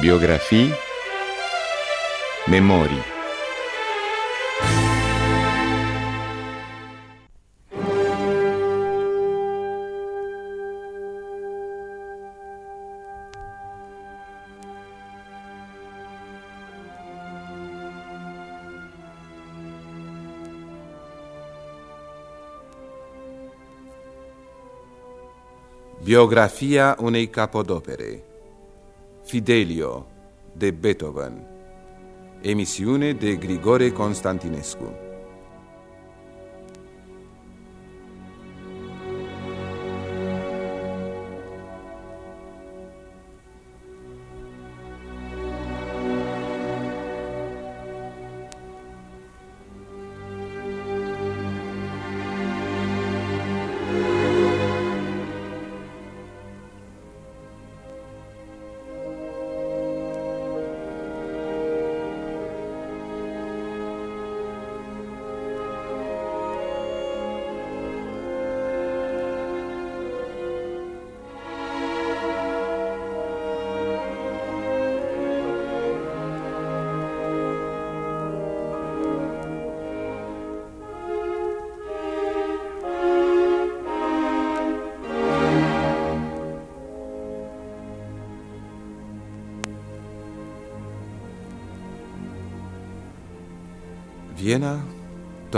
Biografii Memorii Biografia unei capodopere Fidelio de Beethoven. Emisiune de Grigore Constantinescu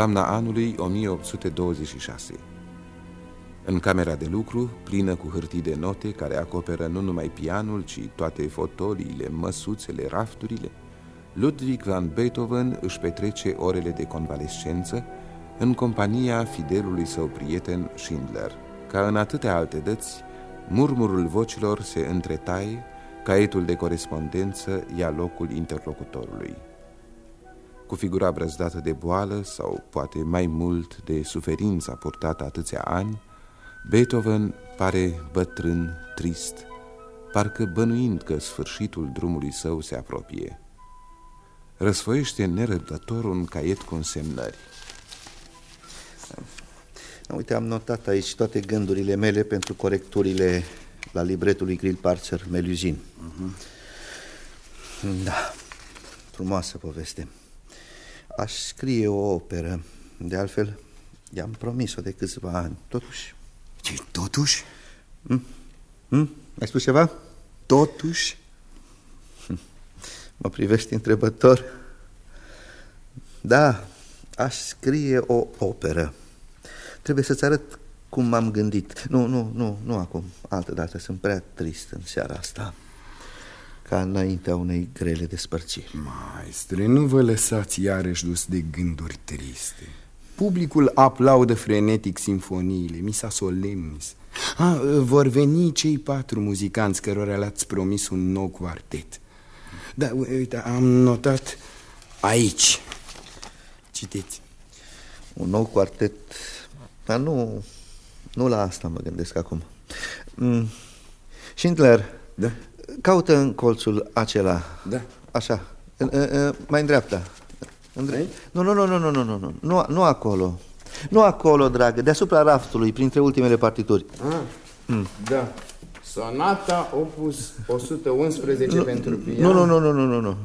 toamna anului 1826 În camera de lucru, plină cu hârtii de note care acoperă nu numai pianul, ci toate fotoliile, măsuțele, rafturile, Ludwig van Beethoven își petrece orele de convalescență în compania fidelului său prieten Schindler. Ca în atâtea alte dăți, murmurul vocilor se întretaie, caietul de corespondență ia locul interlocutorului cu figura brăzdată de boală sau poate mai mult de suferința purtată atâția ani, Beethoven pare bătrân, trist, parcă bănuind că sfârșitul drumului său se apropie. Răsfoiește nerăbdător un caiet cu însemnări. Uite, am notat aici toate gândurile mele pentru corecturile la libretul lui Grill Parcer Meluzin. Uh -huh. Da, frumoasă poveste. Aș scrie o operă. De altfel, i-am promis-o de câțiva ani. Totuși... Ce, totuși? Hm? Hm? Ai spus ceva? Totuși? Mă privești întrebător? Da, aș scrie o operă. Trebuie să-ți arăt cum m-am gândit. Nu, nu, nu, nu acum. Altă dată. Sunt prea trist în seara asta ca înaintea unei grele despărțiri. Maestre, nu vă lăsați iarăși dus de gânduri triste. Publicul aplaudă frenetic sinfoniile, misa solemnis. Ah, vor veni cei patru muzicanți cărora le-ați promis un nou quartet. Da, uite, am notat aici. Citeți. Un nou quartet, dar nu, nu la asta mă gândesc acum. Mm. Schindler, da? Caută în colțul acela. Da. Așa. Mai în dreapta. În dre... Nu, nu, nu, nu, nu, nu, nu, nu, nu acolo. Nu acolo, dragă, deasupra raftului, printre ultimele partituri. Ah, mm. Da. Sonata opus 111 nu, pentru pian. Nu, nu, nu, nu, nu, nu.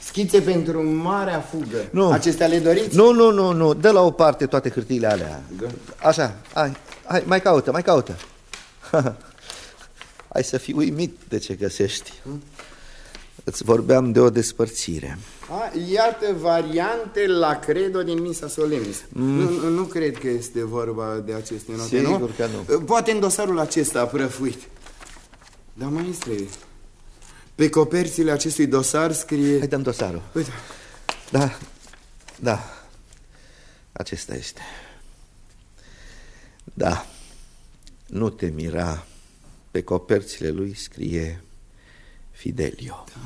Schițe pentru marea fugă. Nu. Acestea le doriți? Nu, nu, nu, nu. Dă la o parte toate hârtiile alea. Da. Așa, hai, hai, mai caută, mai caută. Ai să fii uimit de ce găsești. Hmm? Îți vorbeam de o despărțire. A, iată variante la credo din Misa Solemnis. Mm. Nu, nu cred că este vorba de aceste note, Sigur nu? că nu. Poate în dosarul acesta prăfuit. Dar, maestre, pe coperțile acestui dosar scrie... Hai, dăm dosarul. Uite. Da, da. Acesta este. Da. Nu te mira pe coperțile lui scrie Fidelio. Da.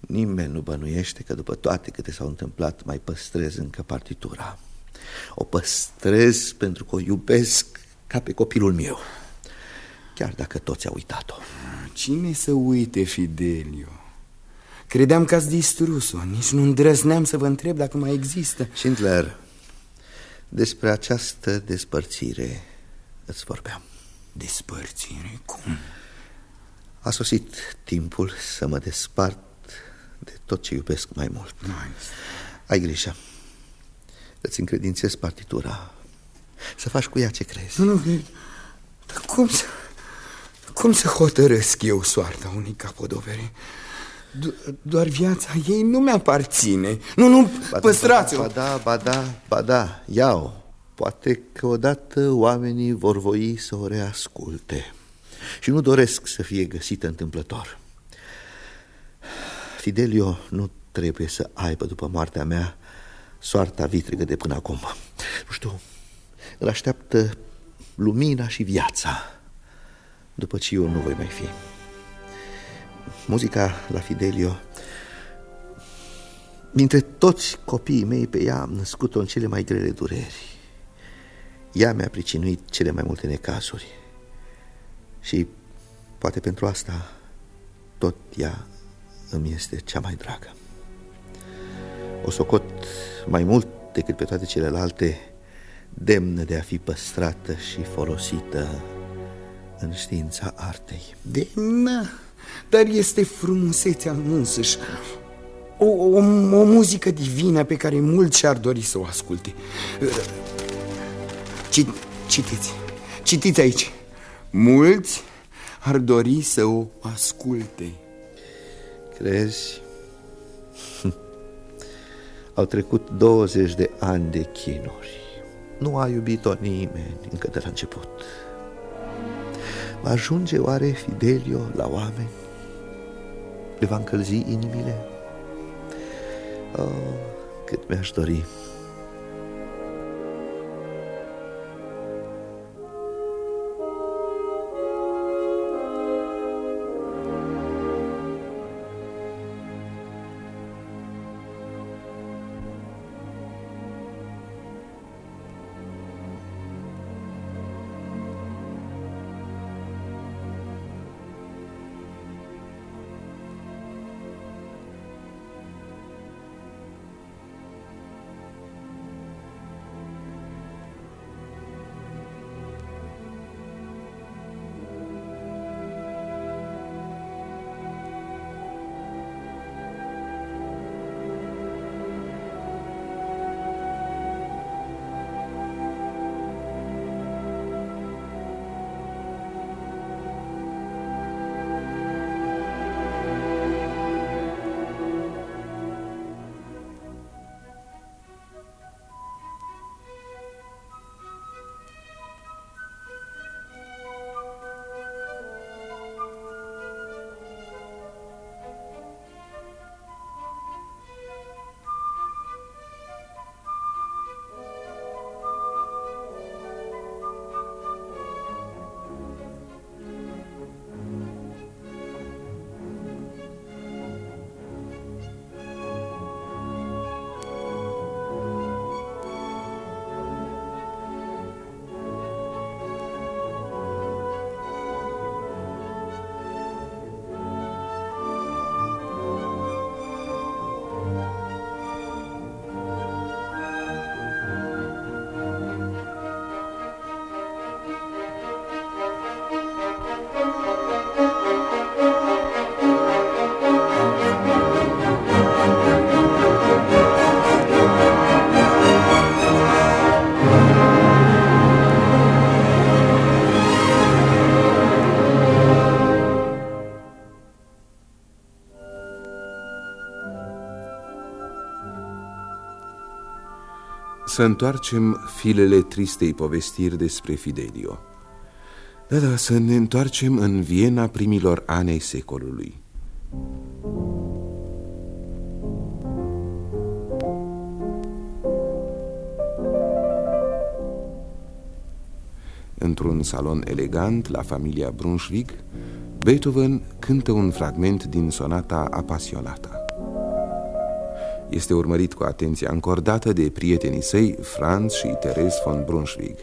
Nimeni nu bănuiește că după toate câte s-au întâmplat mai păstrez încă partitura. O păstrez pentru că o iubesc ca pe copilul meu. Chiar dacă toți au uitat-o. Cine să uite, Fidelio? Credeam că ați distrus-o. Nici nu îndrăzneam să vă întreb dacă mai există. Schindler, despre această despărțire îți vorbeam. Despărțire? Cum? A sosit timpul să mă despart de tot ce iubesc mai mult. Nice. Ai grijă. Îți încredințez partitura. Să faci cu ea ce crezi. Nu, nu, dar cum să... Cum să hotărăsc eu soarta unei capodopere? Do doar viața ei nu mi-aparține. Nu, nu, da, păstrați-o. Ba da, ba da, ba da, iau. Poate că odată oamenii vor voi să o reasculte și nu doresc să fie găsită întâmplător. Fidelio nu trebuie să aibă după moartea mea soarta vitrigă de până acum. Nu știu, îl așteaptă lumina și viața după ce eu nu voi mai fi. Muzica la Fidelio Dintre toți copiii mei pe ea am născut-o în cele mai grele dureri ea mi-a pricinuit cele mai multe necazuri și poate pentru asta tot ea îmi este cea mai dragă. O socot mai mult decât pe toate celelalte demnă de a fi păstrată și folosită în știința artei. Demnă? Dar este frumusețea însăși o, o, o muzică divină pe care mulți și-ar dori să o asculte Citiți, citiți aici Mulți ar dori să o asculte Crezi? Au trecut 20 de ani de chinuri Nu a iubit-o nimeni încă de la început Va ajunge oare Fidelio la oameni? Le va încălzi inimile? Oh, cât mi-aș dori Să întoarcem filele tristei povestiri despre Fidelio. Da, da, să ne întoarcem în Viena primilor ani ai secolului. Într-un salon elegant la familia Brunswick, Beethoven cântă un fragment din sonata apasionată este urmărit cu atenția încordată de prietenii săi, Franz și Therese von Brunswick.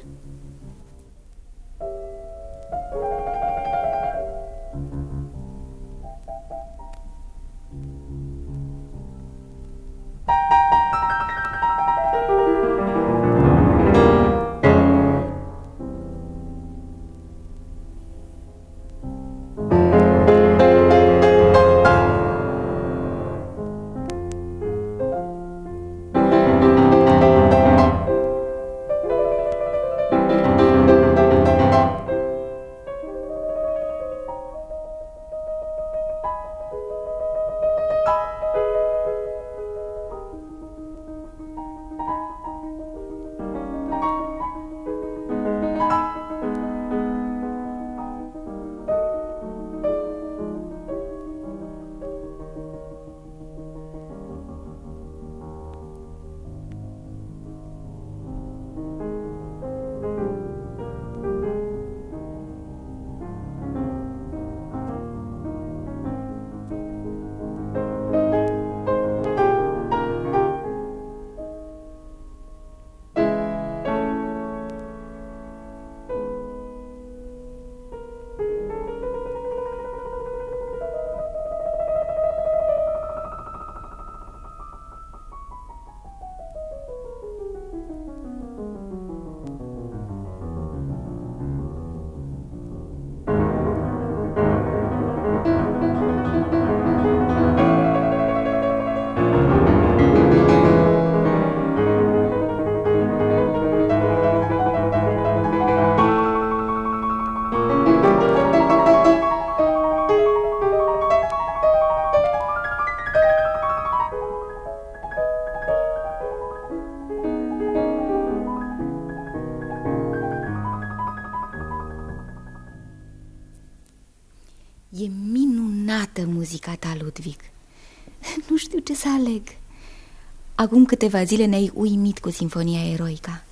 Acum câteva zile ne-ai uimit cu Sinfonia Eroica.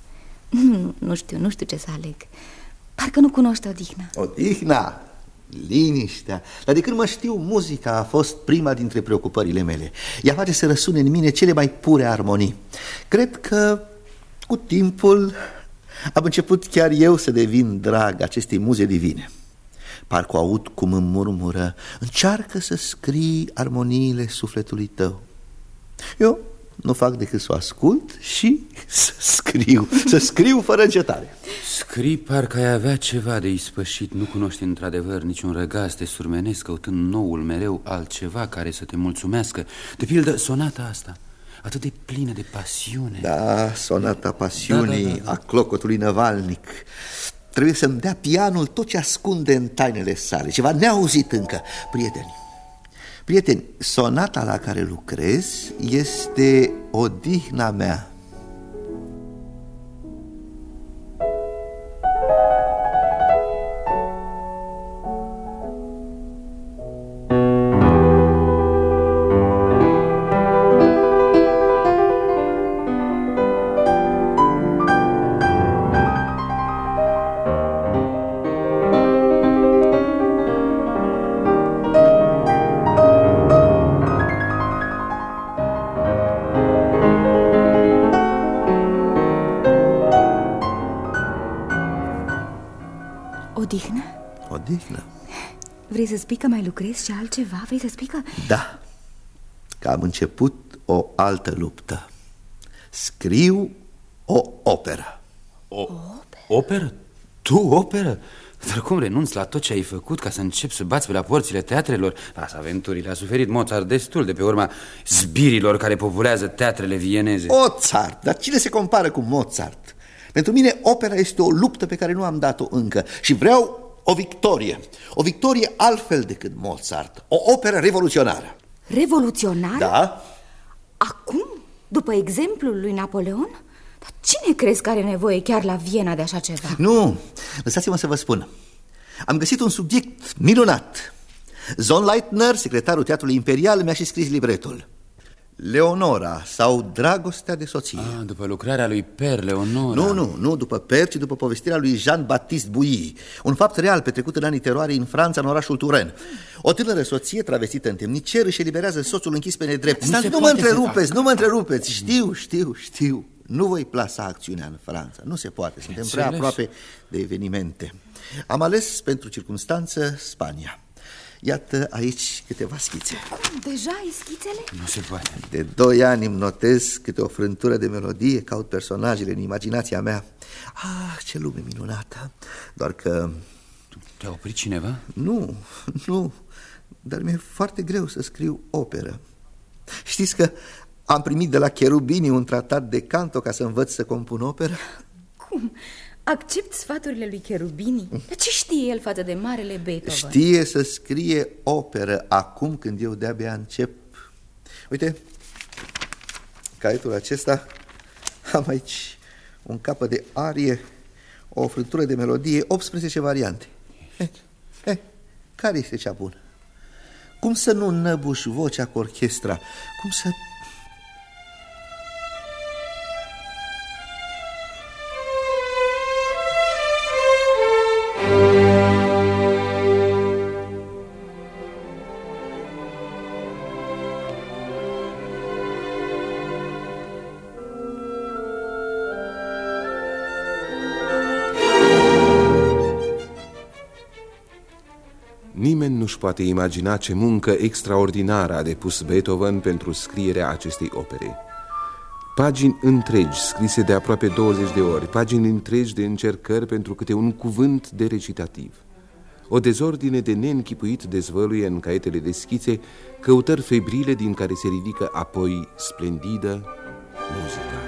Nu, nu știu, nu știu ce să aleg. Parcă nu cunoște odihna. Odihna? Liniștea. Dar de când mă știu, muzica a fost prima dintre preocupările mele. Ea face să răsune în mine cele mai pure armonii. Cred că cu timpul am început chiar eu să devin drag acestei muze divine. Parcă aud cum îmi murmură Încearcă să scrii armoniile sufletului tău. Eu nu fac decât să o ascult și să scriu Să scriu fără încetare. Scrii parcă ai avea ceva de ispășit. Nu cunoști într-adevăr niciun răgaz de surmenesc Căutând noul mereu altceva care să te mulțumească. De pildă sonata asta Atât de plină de pasiune. Da, sonata pasiunii da, da, da, da. a clocotului Navalnic. Trebuie să-mi dea pianul tot ce ascunde în tainele sale. Ceva neauzit încă Prieteni, prieteni, sonata la care lucrez este odihna mea lucrezi și altceva? Vrei să spui că... Da, că am început o altă luptă Scriu o operă O operă? operă? Tu operă? Dar cum renunți la tot ce ai făcut ca să începi să bați pe la porțile teatrelor? Lasă aventurile, a suferit Mozart destul de pe urma zbirilor care populează teatrele vieneze Mozart? Dar cine se compară cu Mozart? Pentru mine opera este o luptă pe care nu am dat-o încă și vreau o victorie, o victorie altfel decât Mozart, o operă revoluționară. Revoluționară? Da. Acum, după exemplul lui Napoleon? Dar cine crezi că are nevoie chiar la Viena de așa ceva? Nu, lăsați-mă să vă spun. Am găsit un subiect minunat. Zon Leitner, secretarul Teatrului Imperial, mi-a și scris libretul. Leonora sau Dragostea de soție. Ah, După lucrarea lui Per, Leonora. Nu, nu, nu după Per, ci după povestirea lui Jean-Baptiste Bouilly. Un fapt real petrecut în anii teroare în Franța, în orașul Turen O tânără soție travestită în temnicer își eliberează soțul închis pe nedrept. Nu, nu mă întrerupeți, nu mă întrerupeți. Știu, știu, știu. Nu voi plasa acțiunea în Franța. Nu se poate, suntem prea aproape de evenimente. Am ales pentru circunstanță Spania Iată aici câteva schițe Cum? Deja ai schițele? Nu se poate De doi ani îmi notez câte o frântură de melodie Caut personajele în imaginația mea Ah, ce lume minunată Doar că... Te-a oprit cineva? Nu, nu Dar mi-e foarte greu să scriu operă Știți că am primit de la Cherubini un tratat de canto ca să învăț să compun operă? Cum? Accept sfaturile lui Cherubini? Dar ce știe el față de marele Beethoven? Știe să scrie operă acum când eu de-abia încep. Uite, caietul acesta am aici un capăt de arie, o frântură de melodie, 18 variante. Eh, eh, care este cea bună? Cum să nu năbuși vocea cu orchestra? Cum să poate imagina ce muncă extraordinară a depus Beethoven pentru scrierea acestei opere. Pagini întregi, scrise de aproape 20 de ori, pagini întregi de încercări pentru câte un cuvânt de recitativ. O dezordine de neînchipuit dezvăluie în caietele de schițe căutări febrile din care se ridică apoi splendidă muzica.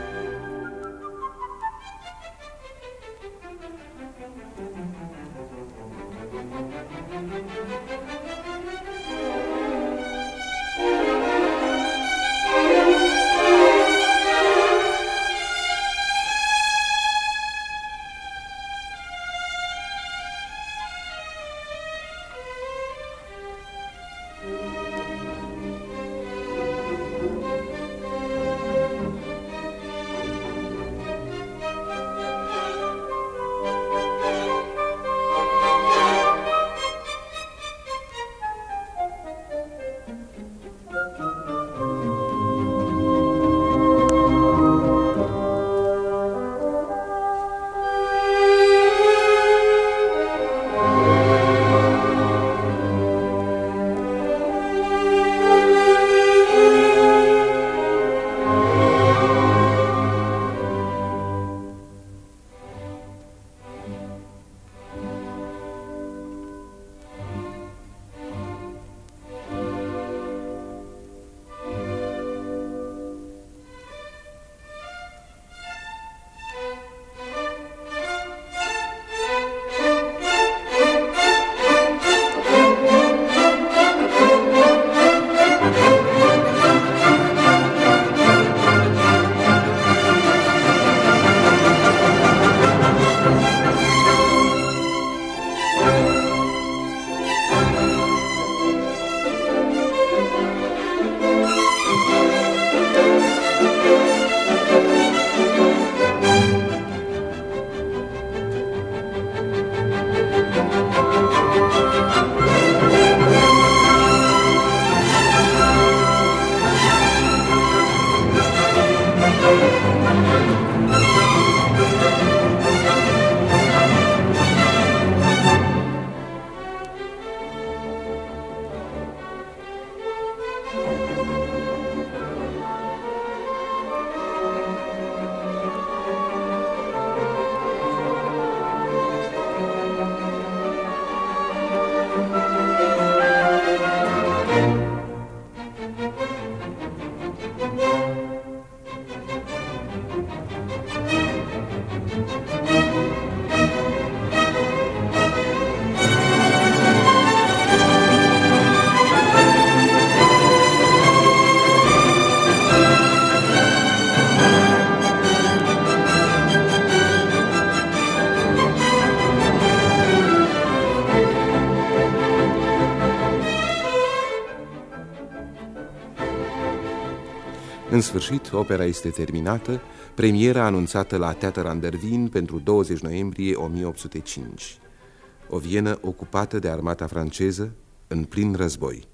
Sfârșit, opera este terminată, premiera anunțată la Teatr Andervin pentru 20 noiembrie 1805. O Vienă ocupată de armata franceză în plin război.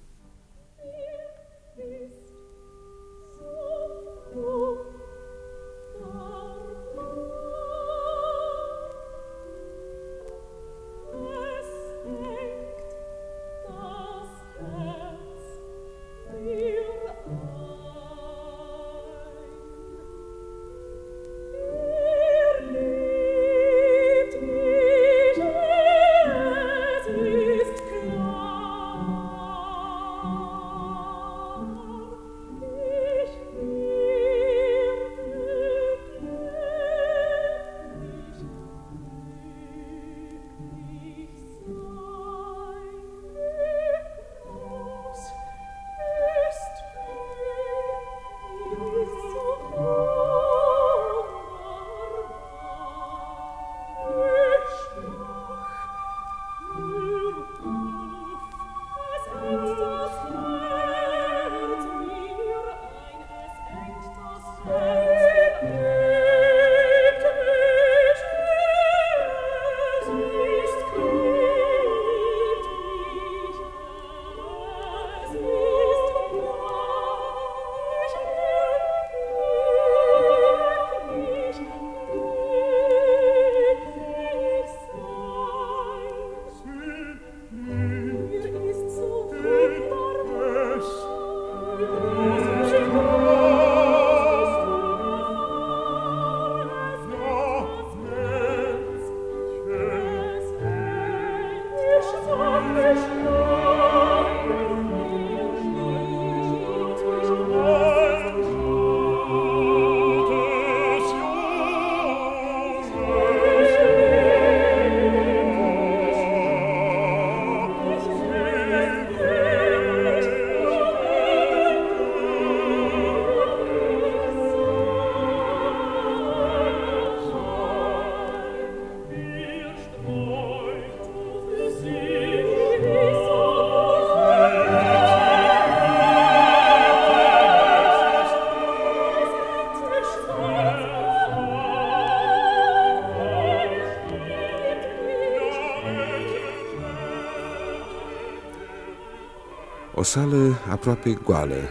Sală aproape goală.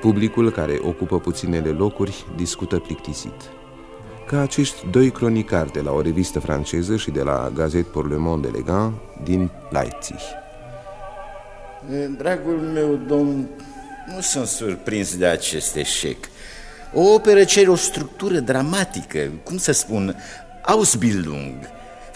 Publicul care ocupă puținele locuri discută plictisit. Ca acești doi cronicari de la o revistă franceză și de la Gazet pour le Monde Elegant din Leipzig. Dragul meu domn, nu sunt surprins de acest eșec. O operă cere o structură dramatică, cum să spun, Ausbildung,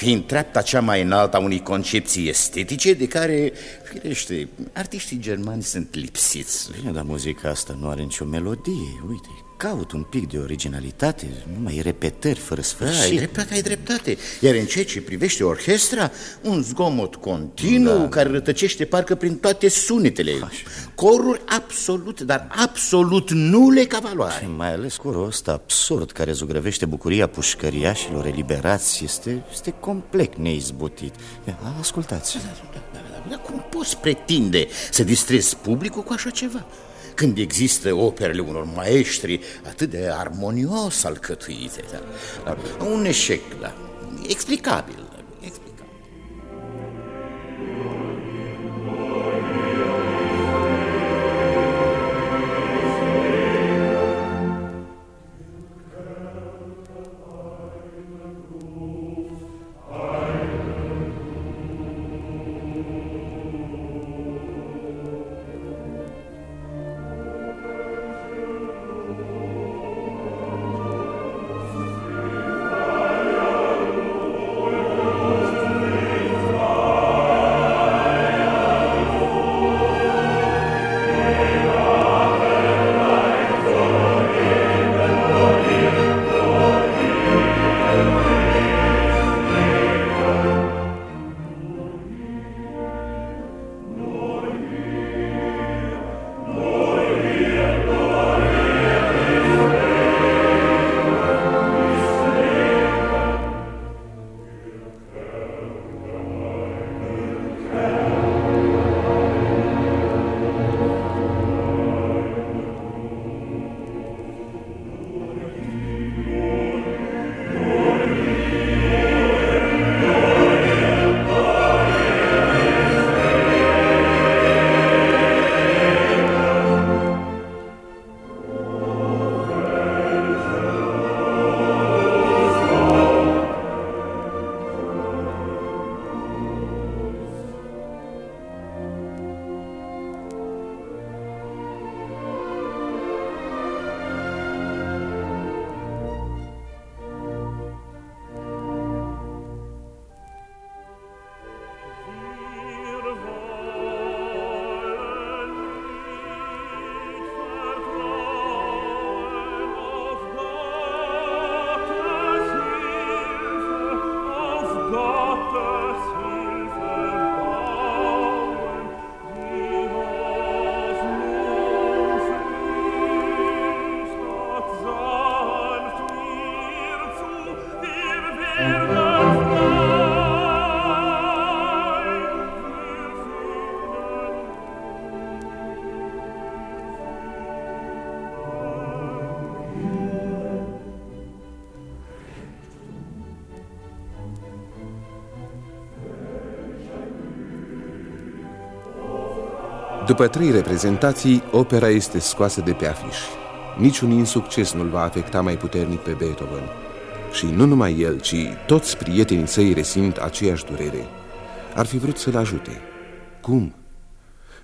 fiind treapta cea mai înaltă a unei concepții estetice de care, firește, artiștii germani sunt lipsiți. Bine, dar muzica asta nu are nicio melodie, uite, caut un pic de originalitate, numai repetări fără sfârșit. Da, ai dreptate, ai dreptate. Iar în ceea ce privește orchestra, un zgomot continuu da. care rătăcește parcă prin toate sunetele. Așa. Coruri absolut, dar absolut nule ca valoare. Și mai ales corul ăsta absurd care zugrăvește bucuria pușcăriașilor eliberați este, este complet neizbutit. Ascultați. Da, da, da, da, da. Cum poți pretinde să distrezi publicul cu așa ceva? Când există operele unor maestri atât de armonios alcătuite. Da? Un eșec, da, explicabil. După trei reprezentații, opera este scoasă de pe afiș. Niciun insucces nu-l va afecta mai puternic pe Beethoven. Și nu numai el, ci toți prietenii săi resimt aceeași durere. Ar fi vrut să-l ajute. Cum?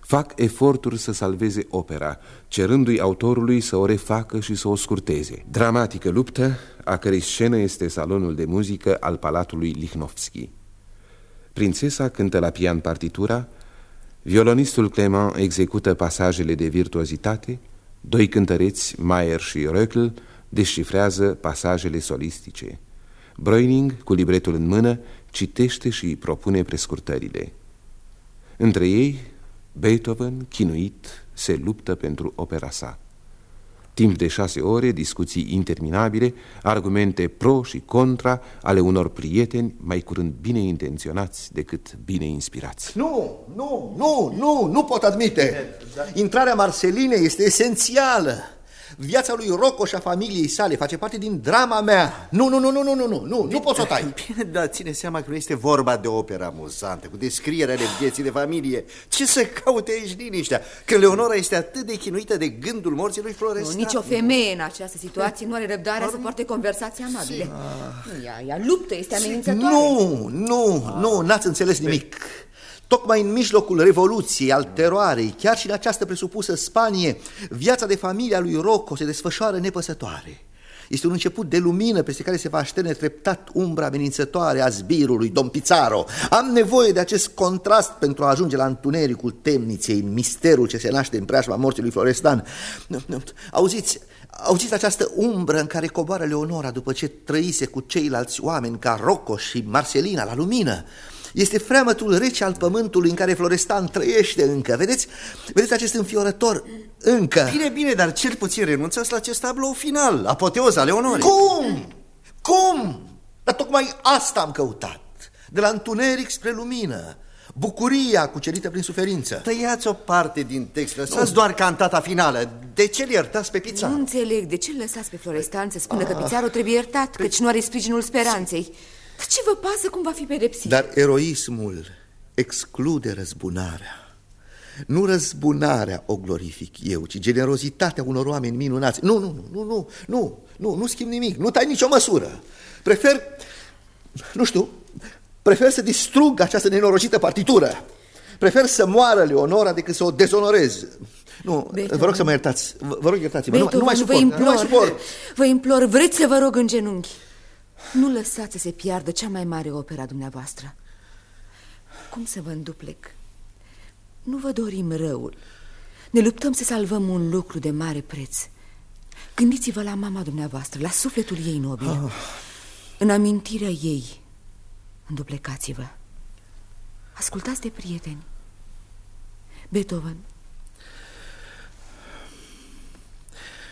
Fac eforturi să salveze opera, cerându-i autorului să o refacă și să o scurteze. Dramatică luptă, a cărei scenă este salonul de muzică al palatului Lichnowski. Prințesa cântă la pian partitura, violonistul Clement execută pasajele de virtuozitate, doi cântăreți, Mayer și Röckl, descifrează pasajele solistice. Breuning, cu libretul în mână, citește și propune prescurtările. Între ei, Beethoven, chinuit, se luptă pentru opera sa. Timp de șase ore, discuții interminabile, argumente pro și contra ale unor prieteni mai curând bine intenționați decât bine inspirați. Nu, nu, nu, nu, nu pot admite. Intrarea Marcelinei este esențială. Viața lui Rocco și a familiei sale face parte din drama mea. Nu, nu, nu, nu, nu, nu, nu, nu, nu pot să o tai. Bine, dar ține seama că nu este vorba de opera amuzantă, cu descrierea de vieții de familie. Ce să caute aici liniștea? Că Leonora este atât de chinuită de gândul morții lui Florestan. Nu, nici o femeie în această situație nu are răbdarea să poarte conversații amabile. Ea, ea luptă, este amenințătoare. Nu, nu, nu, n-ați înțeles nimic. Tocmai în mijlocul revoluției, al teroarei, chiar și în această presupusă Spanie, viața de familie a lui Rocco se desfășoară nepăsătoare. Este un început de lumină peste care se va așterne treptat umbra amenințătoare a zbirului, Dom Pizarro. Am nevoie de acest contrast pentru a ajunge la întunericul temniței, în misterul ce se naște în preajma morții lui Florestan. Auziți, auziți această umbră în care coboară Leonora după ce trăise cu ceilalți oameni ca Rocco și Marcelina la lumină? Este freamătul rece al pământului în care Florestan trăiește încă. Vedeți? Vedeți acest înfiorător încă. Bine, bine, dar cel puțin renunțați la acest tablou final, apoteoza Leonorii. Cum? Cum? Dar tocmai asta am căutat. De la întuneric spre lumină. Bucuria cucerită prin suferință. Tăiați o parte din text, lăsați doar cantata finală. De ce îl iertați pe Pizarro? Nu înțeleg de ce lăsați pe Florestan să spună că Pizarro trebuie iertat, căci nu are sprijinul speranței. Ce vă pasă cum va fi pedepsit? Dar eroismul exclude răzbunarea. Nu răzbunarea o glorific eu, ci generozitatea unor oameni minunați. Nu, nu, nu, nu, nu, nu, nu schimb nimic, nu tai nicio măsură. Prefer, nu știu, prefer să distrug această nenorocită partitură. Prefer să moară Leonora decât să o dezonorez. Nu, Beethoven. vă rog să mă iertați, vă rog iertați-mă, nu, nu mai suport, vă implor, nu mai suport. Vă implor, vreți să vă rog în genunchi. Nu lăsați să se piardă cea mai mare opera dumneavoastră. Cum să vă înduplec? Nu vă dorim răul. Ne luptăm să salvăm un lucru de mare preț. Gândiți-vă la mama dumneavoastră, la sufletul ei nobil. Oh. În amintirea ei, înduplecați-vă. Ascultați de prieteni. Beethoven.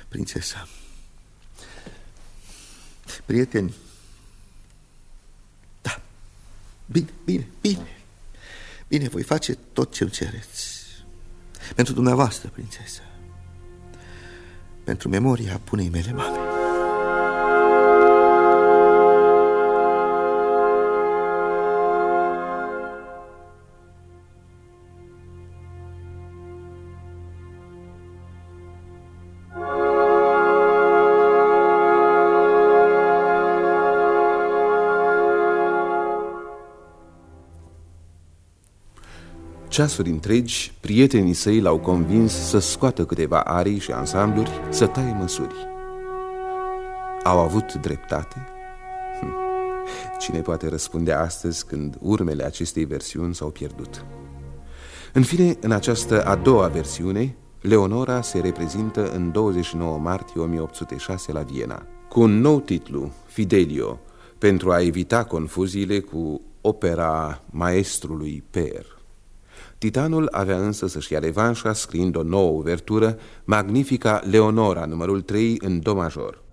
Prințesa. Prieteni. Bine, bine, bine. Bine, voi face tot ce-mi cereți. Pentru dumneavoastră, prințesă. Pentru memoria punei mele mame. Ceasuri întregi, prietenii săi l-au convins să scoată câteva arii și ansambluri, să taie măsuri. Au avut dreptate? Hm. Cine poate răspunde astăzi când urmele acestei versiuni s-au pierdut? În fine, în această a doua versiune, Leonora se reprezintă în 29 martie 1806 la Viena, cu un nou titlu, Fidelio, pentru a evita confuziile cu opera maestrului Per. Titanul avea însă să-și ia revanșa scriind o nouă uvertură, Magnifica Leonora, numărul 3 în do major.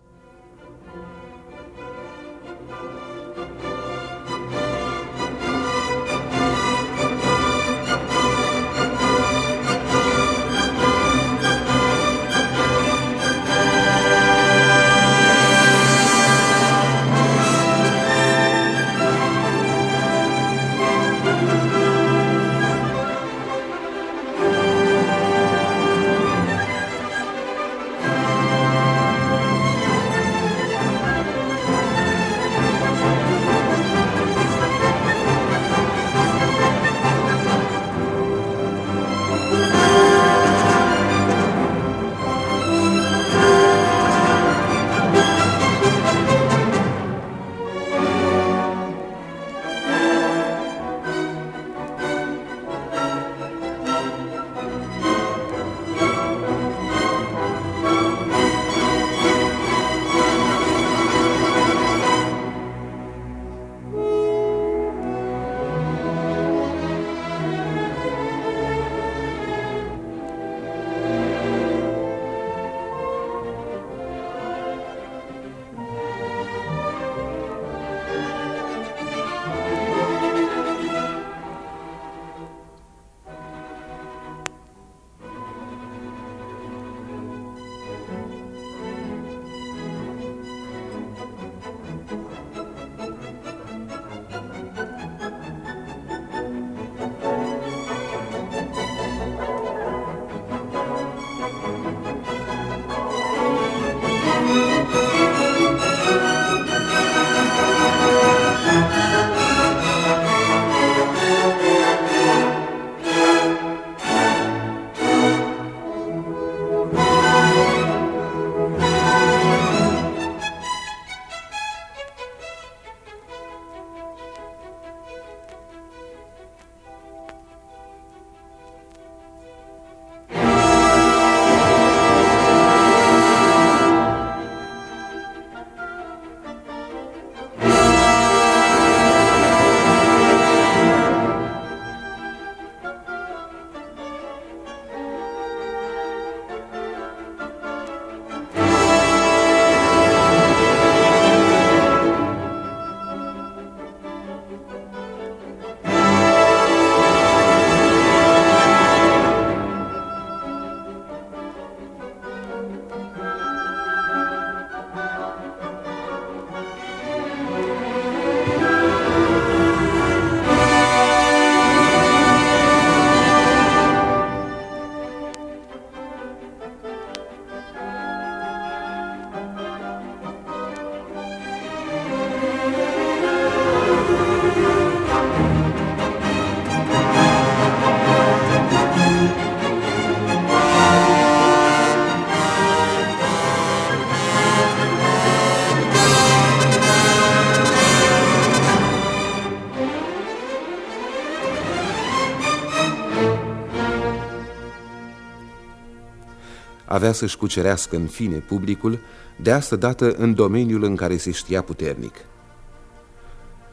Avea să-și cucerească în fine publicul, de asta dată în domeniul în care se știa puternic.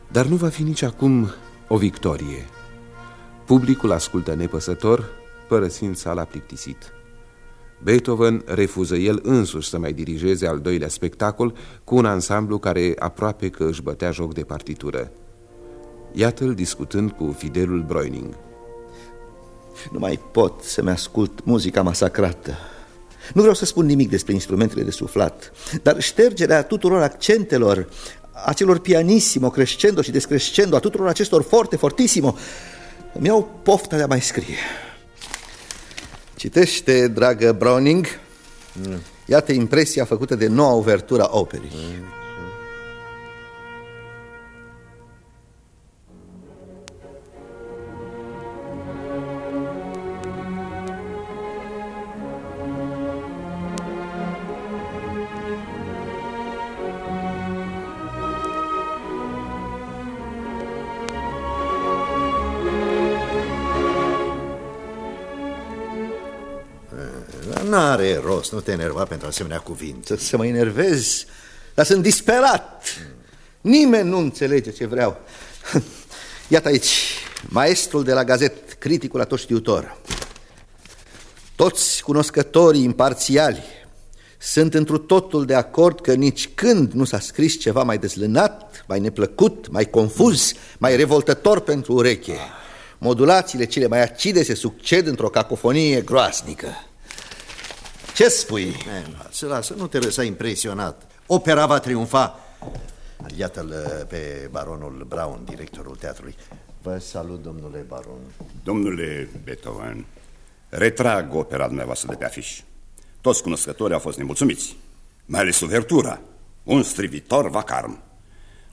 Dar nu va fi nici acum o victorie. Publicul ascultă nepăsător, părăsind sala plictisit. Beethoven refuză el însuși să mai dirigeze al doilea spectacol cu un ansamblu care aproape că își bătea joc de partitură. Iată-l discutând cu fidelul Breuning. Nu mai pot să-mi ascult muzica masacrată. Nu vreau să spun nimic despre instrumentele de suflat, dar ștergerea tuturor accentelor, acelor pianissimo, crescendo și descrescendo, a tuturor acestor forte, fortissimo, îmi iau pofta de a mai scrie. Citește, dragă Browning, mm. iată impresia făcută de noua uvertura operii. Mm. N-are rost, nu te enerva pentru asemenea cuvinte. Să mă enervez, dar sunt disperat. Nimeni nu înțelege ce vreau. Iată aici, maestrul de la gazet, criticul atotștiutor Toți cunoscătorii imparțiali sunt întru totul de acord că nici când nu s-a scris ceva mai dezlânat, mai neplăcut, mai confuz, mai revoltător pentru ureche. Modulațiile cele mai acide se succed într-o cacofonie groasnică. Ce spui? Să lasă, nu te lăsa impresionat. Opera va triumfa. Iată-l uh, pe baronul Brown, directorul teatrului. Vă salut, domnule baron. Domnule Beethoven, retrag opera dumneavoastră de pe afiș. Toți cunoscătorii au fost nemulțumiți, mai ales uvertura, un strivitor vacarm.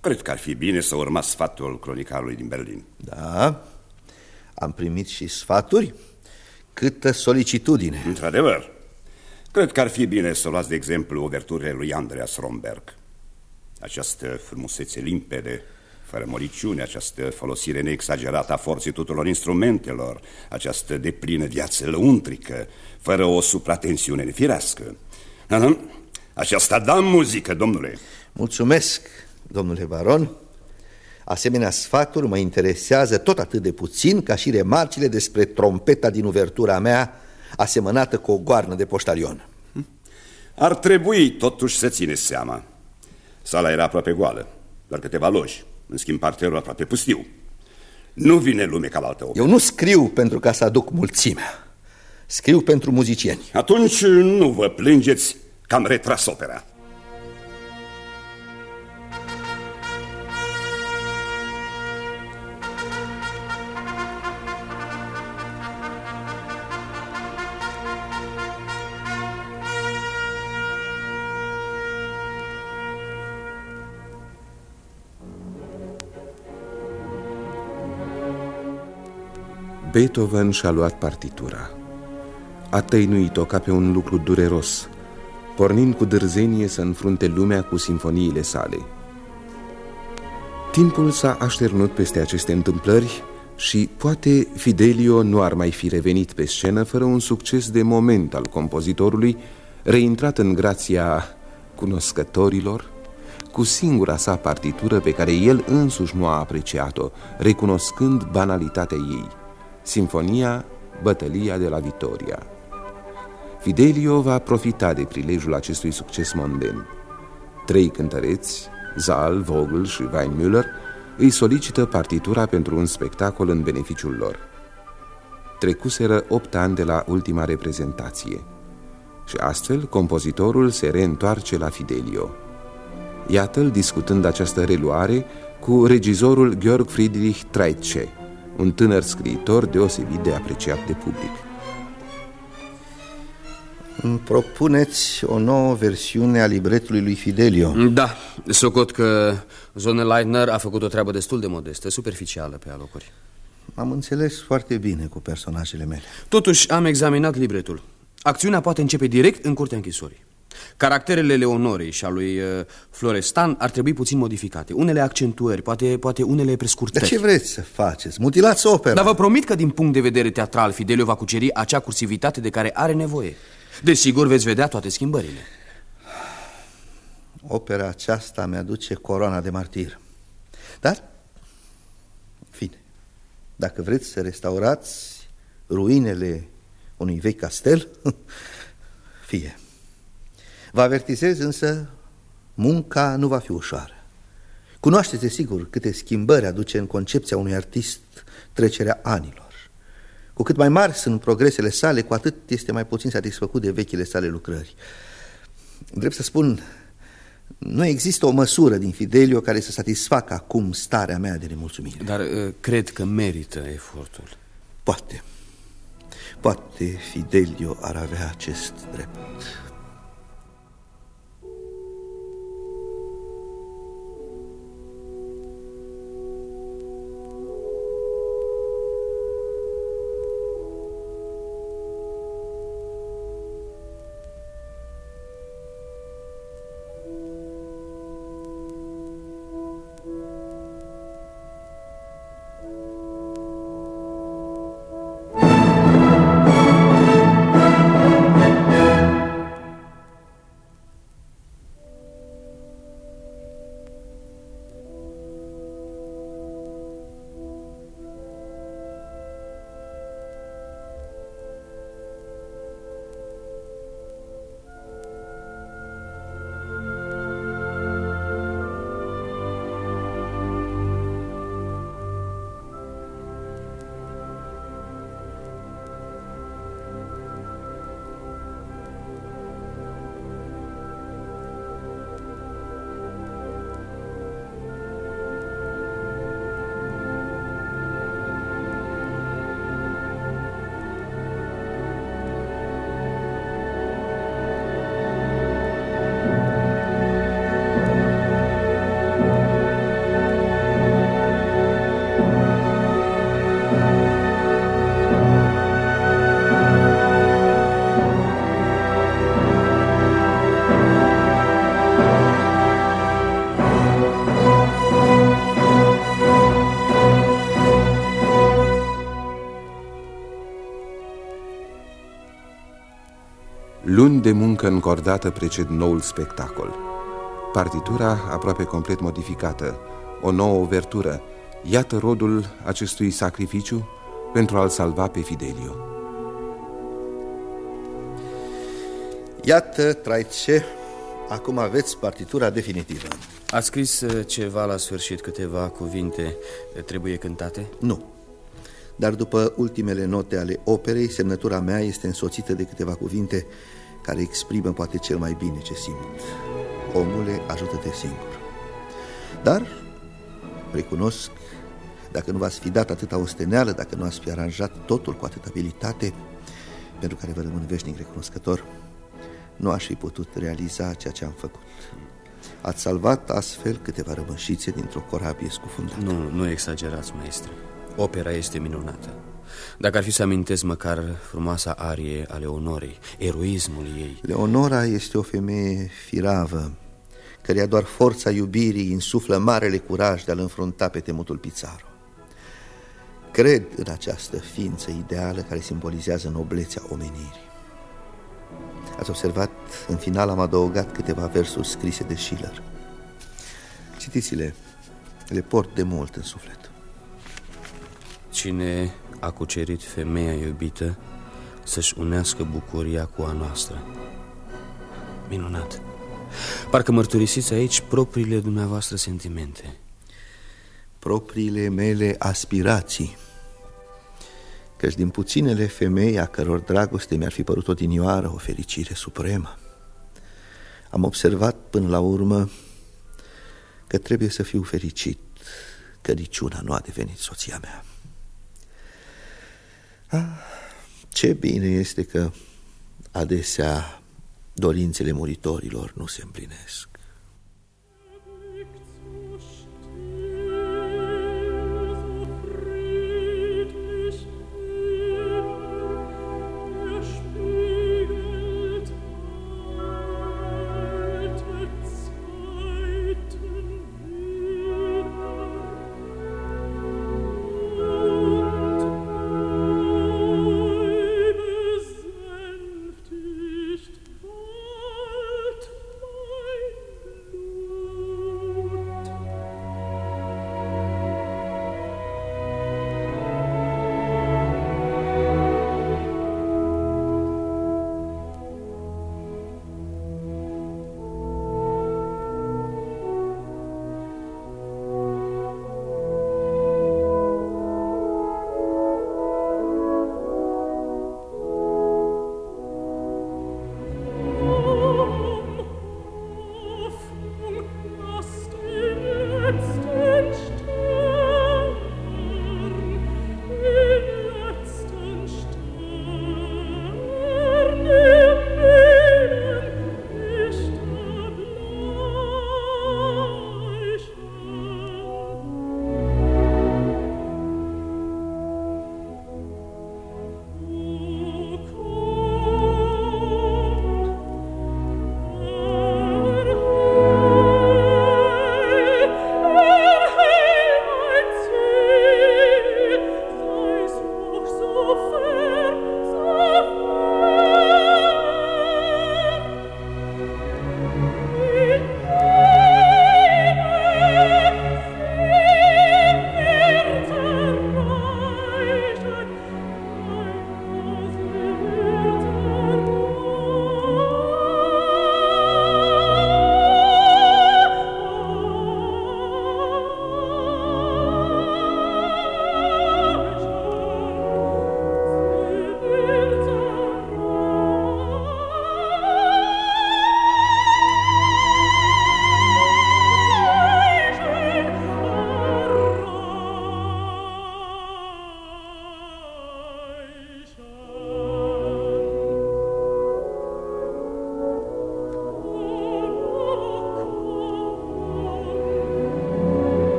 Cred că ar fi bine să urmați sfatul cronicarului din Berlin. Da, am primit și sfaturi. Câtă solicitudine. Într-adevăr, Cred că ar fi bine să luați de exemplu overturile lui Andreas Romberg. Această frumusețe limpede, fără moriciune, această folosire neexagerată a forței tuturor instrumentelor, această deplină viață lăuntrică, fără o supratensiune nefirească. Aceasta da muzică, domnule. Mulțumesc, domnule baron. Asemenea sfaturi mă interesează tot atât de puțin ca și remarcile despre trompeta din uvertura mea asemănată cu o goarnă de poștalion. Ar trebui totuși să țineți seama. Sala era aproape goală, doar câteva loji. În schimb, parterul aproape pustiu. Nu vine lume ca la altă Eu nu scriu pentru ca să aduc mulțimea. Scriu pentru muzicieni. Atunci nu vă plângeți că am retras opera. Beethoven și-a luat partitura. A tăinuit-o ca pe un lucru dureros, pornind cu dârzenie să înfrunte lumea cu sinfoniile sale. Timpul s-a așternut peste aceste întâmplări și poate Fidelio nu ar mai fi revenit pe scenă fără un succes de moment al compozitorului, reintrat în grația cunoscătorilor, cu singura sa partitură pe care el însuși nu a apreciat-o, recunoscând banalitatea ei. Sinfonia Bătălia de la Vitoria Fidelio va profita de prilejul acestui succes monden. Trei cântăreți, Zal, Vogel și Weinmüller, îi solicită partitura pentru un spectacol în beneficiul lor. Trecuseră opt ani de la ultima reprezentație și astfel compozitorul se reîntoarce la Fidelio. Iată-l discutând această reluare cu regizorul Georg Friedrich Treitche, un tânăr scriitor deosebit de apreciat de public. Îmi propuneți o nouă versiune a libretului lui Fidelio. Da, socot că Zone Leitner a făcut o treabă destul de modestă, superficială pe alocuri. Am înțeles foarte bine cu personajele mele. Totuși am examinat libretul. Acțiunea poate începe direct în curtea închisorii Caracterele Leonorei și a lui uh, Florestan ar trebui puțin modificate Unele accentuări, poate, poate unele prescurtări Dar ce vreți să faceți? Mutilați opera Dar vă promit că din punct de vedere teatral Fidelio va cuceri acea cursivitate de care are nevoie Desigur veți vedea toate schimbările. Opera aceasta mi-aduce coroana de martir. Dar, fine, dacă vreți să restaurați ruinele unui vechi castel, fie. Vă avertizez însă, munca nu va fi ușoară. Cunoașteți, sigur, câte schimbări aduce în concepția unui artist trecerea anilor. Cu cât mai mari sunt progresele sale, cu atât este mai puțin satisfăcut de vechile sale lucrări. Drept să spun, nu există o măsură din Fidelio care să satisfacă acum starea mea de nemulțumire. Dar uh, cred că merită efortul. Poate. Poate Fidelio ar avea acest drept. Luni de muncă încordată preced noul spectacol. Partitura aproape complet modificată, o nouă overtură, iată rodul acestui sacrificiu pentru a-l salva pe Fidelio. Iată, Traice, acum aveți partitura definitivă. A scris uh, ceva la sfârșit, câteva cuvinte uh, trebuie cântate? Nu. Dar după ultimele note ale operei, semnătura mea este însoțită de câteva cuvinte care exprimă poate cel mai bine ce simt. Omule, ajută-te singur. Dar, recunosc, dacă nu v-ați fi dat atâta osteneală, dacă nu ați fi aranjat totul cu atâta abilitate, pentru care vă rămân veșnic recunoscător, nu aș fi putut realiza ceea ce am făcut. Ați salvat astfel câteva rămășițe dintr-o corabie scufundată. Nu, nu exagerați, maestre. Opera este minunată. Dacă ar fi să amintesc măcar frumoasa arie a Leonorei, eroismul ei. Leonora este o femeie firavă Căreia doar forța iubirii insuflă marele curaj de a-l înfrunta pe temutul Pizarro. Cred în această ființă ideală care simbolizează noblețea omenirii. Ați observat, în final am adăugat câteva versuri scrise de Schiller. Citiți-le, le port de mult în suflet. Cine a cucerit femeia iubită să-și unească bucuria cu a noastră. Minunat! Parcă mărturisiți aici propriile dumneavoastră sentimente. Propriile mele aspirații. Căci din puținele femei a căror dragoste mi-ar fi părut odinioară o fericire supremă, am observat până la urmă că trebuie să fiu fericit că niciuna nu a devenit soția mea. Ah, ce bine este că adesea dorințele muritorilor nu se împlinesc.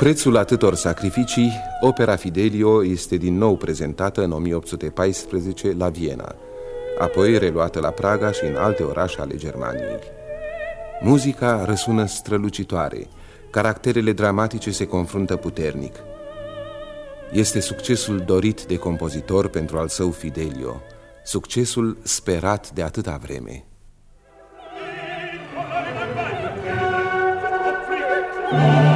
Prețul atâtor sacrificii, opera Fidelio este din nou prezentată în 1814 la Viena, apoi reluată la Praga și în alte orașe ale Germaniei. Muzica răsună strălucitoare, caracterele dramatice se confruntă puternic. Este succesul dorit de compozitor pentru al său Fidelio, succesul sperat de atâta vreme. Thank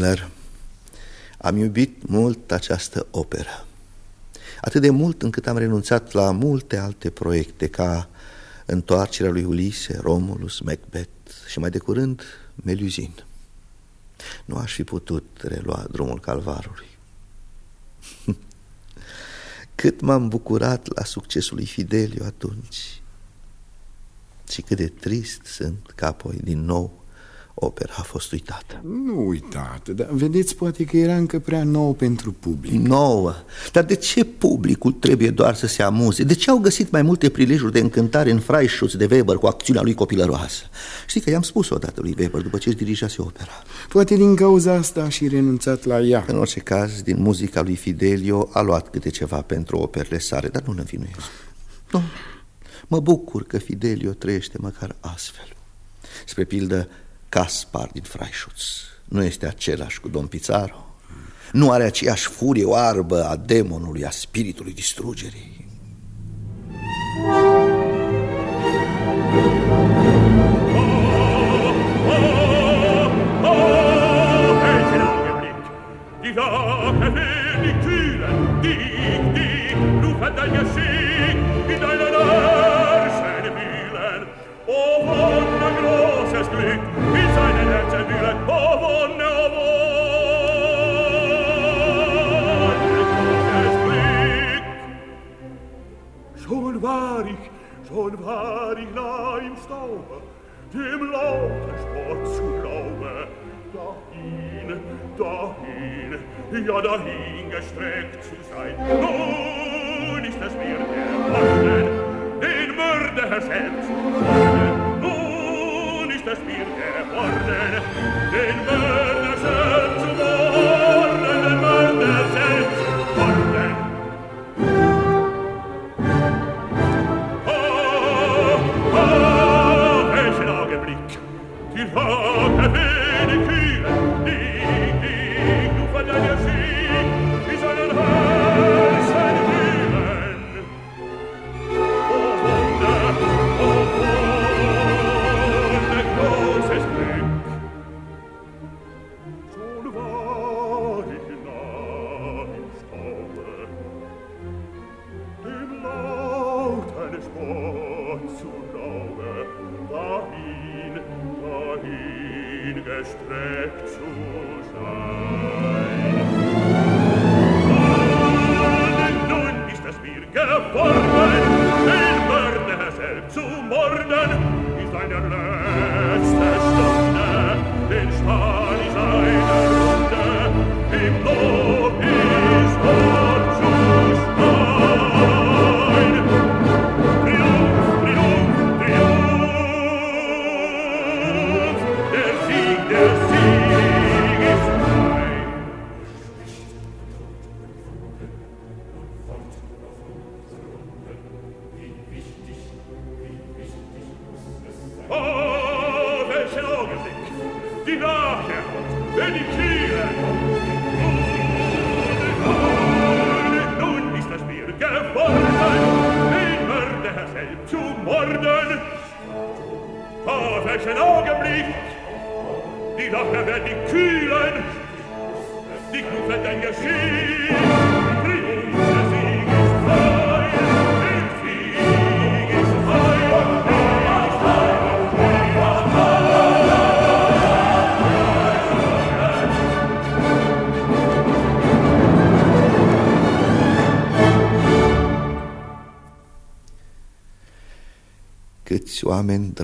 you. Schindler, am iubit mult această operă. Atât de mult încât am renunțat la multe alte proiecte, ca Întoarcerea lui Ulise, Romulus, Macbeth și mai de curând Meluzin. Nu aș fi putut relua drumul calvarului. Cât m-am bucurat la succesul lui Fidelio atunci și cât de trist sunt că apoi din nou opera a fost uitată. Nu uitată, dar vedeți poate că era încă prea nouă pentru public. Nouă? Dar de ce publicul trebuie doar să se amuze? De ce au găsit mai multe prilejuri de încântare în Freischutz de Weber cu acțiunea lui copilăroasă? Știi că i-am spus odată lui Weber după ce își dirijase opera. Poate din cauza asta a și renunțat la ea. În orice caz, din muzica lui Fidelio a luat câte ceva pentru operele sale, dar nu-l învinuiesc. Nu, mă bucur că Fidelio trăiește măcar astfel. Spre pildă, Caspar din Freischutz nu este același cu domn Pizarro Nu are aceeași furie oarbă a demonului, a spiritului distrugerii. schon Zeit.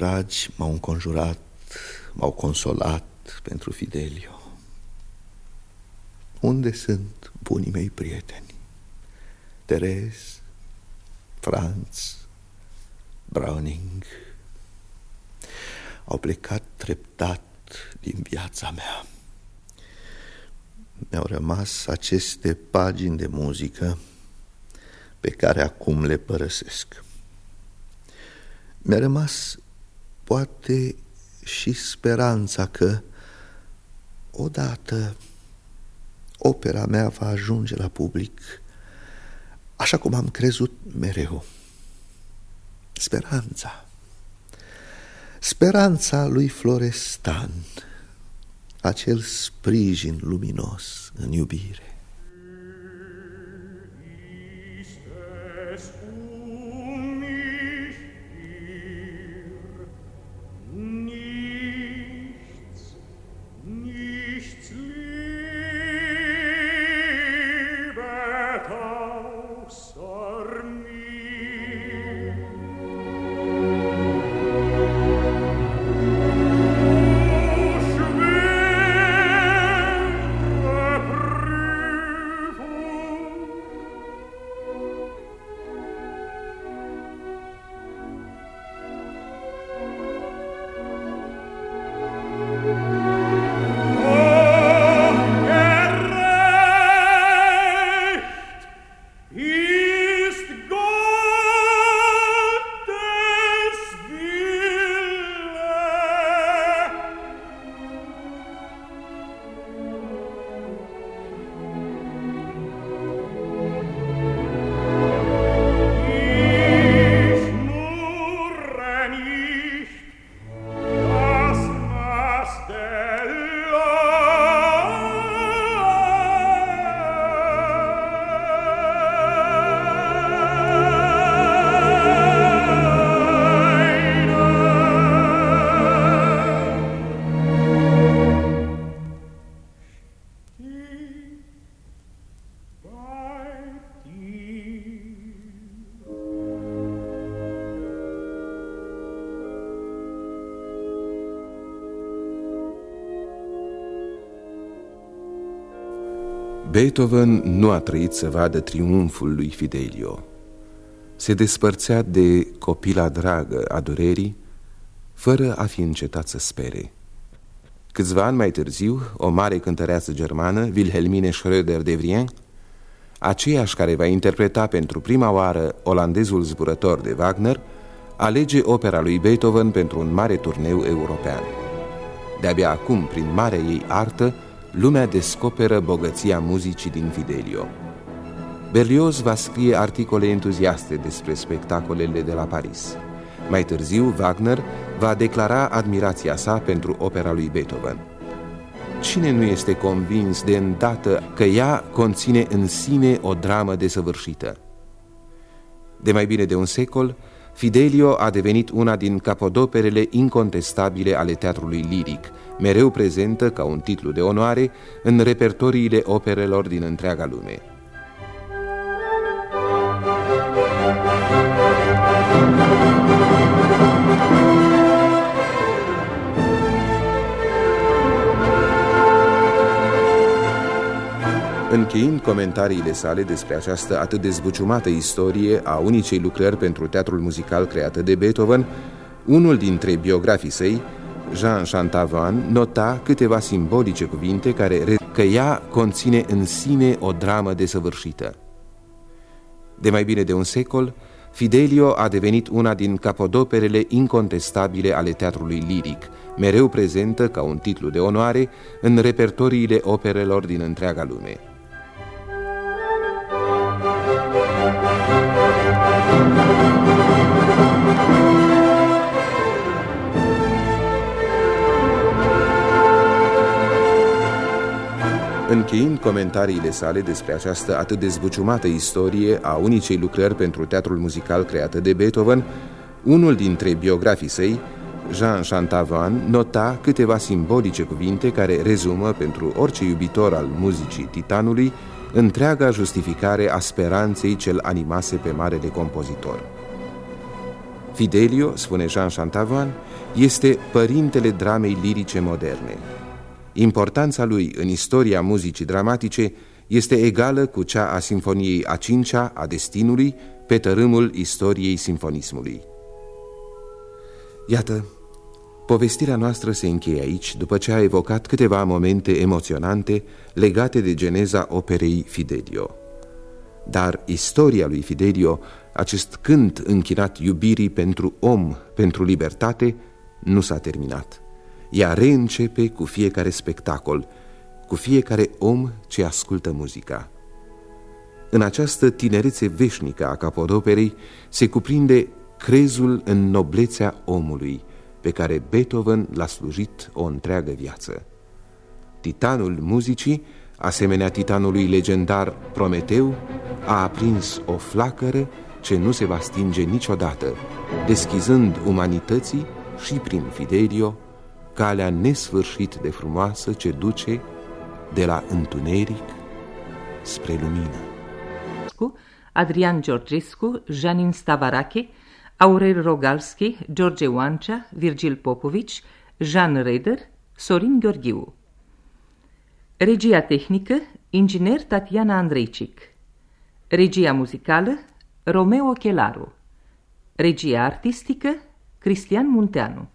Dragi m-au înconjurat, m-au consolat pentru Fidelio. Unde sunt bunii mei prieteni? Terez, Franz, Browning au plecat treptat din viața mea. Mi-au rămas aceste pagini de muzică pe care acum le părăsesc. Mi-a rămas poate și speranța că odată opera mea va ajunge la public așa cum am crezut mereu. Speranța. Speranța lui Florestan, acel sprijin luminos în iubire. Beethoven nu a trăit să vadă triumful lui Fidelio. Se despărțea de copila dragă a durerii, fără a fi încetat să spere. Câțiva ani mai târziu, o mare cântăreață germană, Wilhelmine Schröder de Vrien, aceeași care va interpreta pentru prima oară olandezul zburător de Wagner, alege opera lui Beethoven pentru un mare turneu european. De-abia acum, prin marea ei artă, lumea descoperă bogăția muzicii din Fidelio. Berlioz va scrie articole entuziaste despre spectacolele de la Paris. Mai târziu, Wagner va declara admirația sa pentru opera lui Beethoven. Cine nu este convins de îndată că ea conține în sine o dramă desăvârșită? De mai bine de un secol, Fidelio a devenit una din capodoperele incontestabile ale teatrului liric, mereu prezentă ca un titlu de onoare în repertoriile operelor din întreaga lume. Încheind comentariile sale despre această atât de zbuciumată istorie a unicei lucrări pentru teatrul muzical creată de Beethoven, unul dintre biografii săi, Jean Chantavan, nota câteva simbolice cuvinte care că ea conține în sine o dramă desăvârșită. De mai bine de un secol, Fidelio a devenit una din capodoperele incontestabile ale teatrului liric, mereu prezentă ca un titlu de onoare în repertoriile operelor din întreaga lume. Încheind comentariile sale despre această atât de zbuciumată istorie a unicei lucrări pentru teatrul muzical creată de Beethoven, unul dintre biografii săi, Jean Chantavan, nota câteva simbolice cuvinte care rezumă pentru orice iubitor al muzicii Titanului întreaga justificare a speranței cel animase pe marele compozitor. Fidelio, spune Jean Chantavan, este părintele dramei lirice moderne. Importanța lui în istoria muzicii dramatice este egală cu cea a Sinfoniei a cincea a destinului pe tărâmul istoriei simfonismului. Iată, povestirea noastră se încheie aici după ce a evocat câteva momente emoționante legate de geneza operei Fidelio. Dar istoria lui Fidelio, acest cânt închinat iubirii pentru om, pentru libertate, nu s-a terminat. Ea reîncepe cu fiecare spectacol, cu fiecare om ce ascultă muzica. În această tinerețe veșnică a capodoperei se cuprinde crezul în noblețea omului, pe care Beethoven l-a slujit o întreagă viață. Titanul muzicii, asemenea titanului legendar Prometeu, a aprins o flacără ce nu se va stinge niciodată, deschizând umanității și prin Fidelio calea nesfârșit de frumoasă ce duce de la întuneric spre lumină. Adrian Georgescu, Janin Stavarache, Aurel Rogalski, George Oancea, Virgil Popovici, Jean Reder, Sorin Gheorghiu. Regia tehnică, inginer Tatiana Andreicic. Regia muzicală, Romeo Chelaru. Regia artistică, Cristian Munteanu.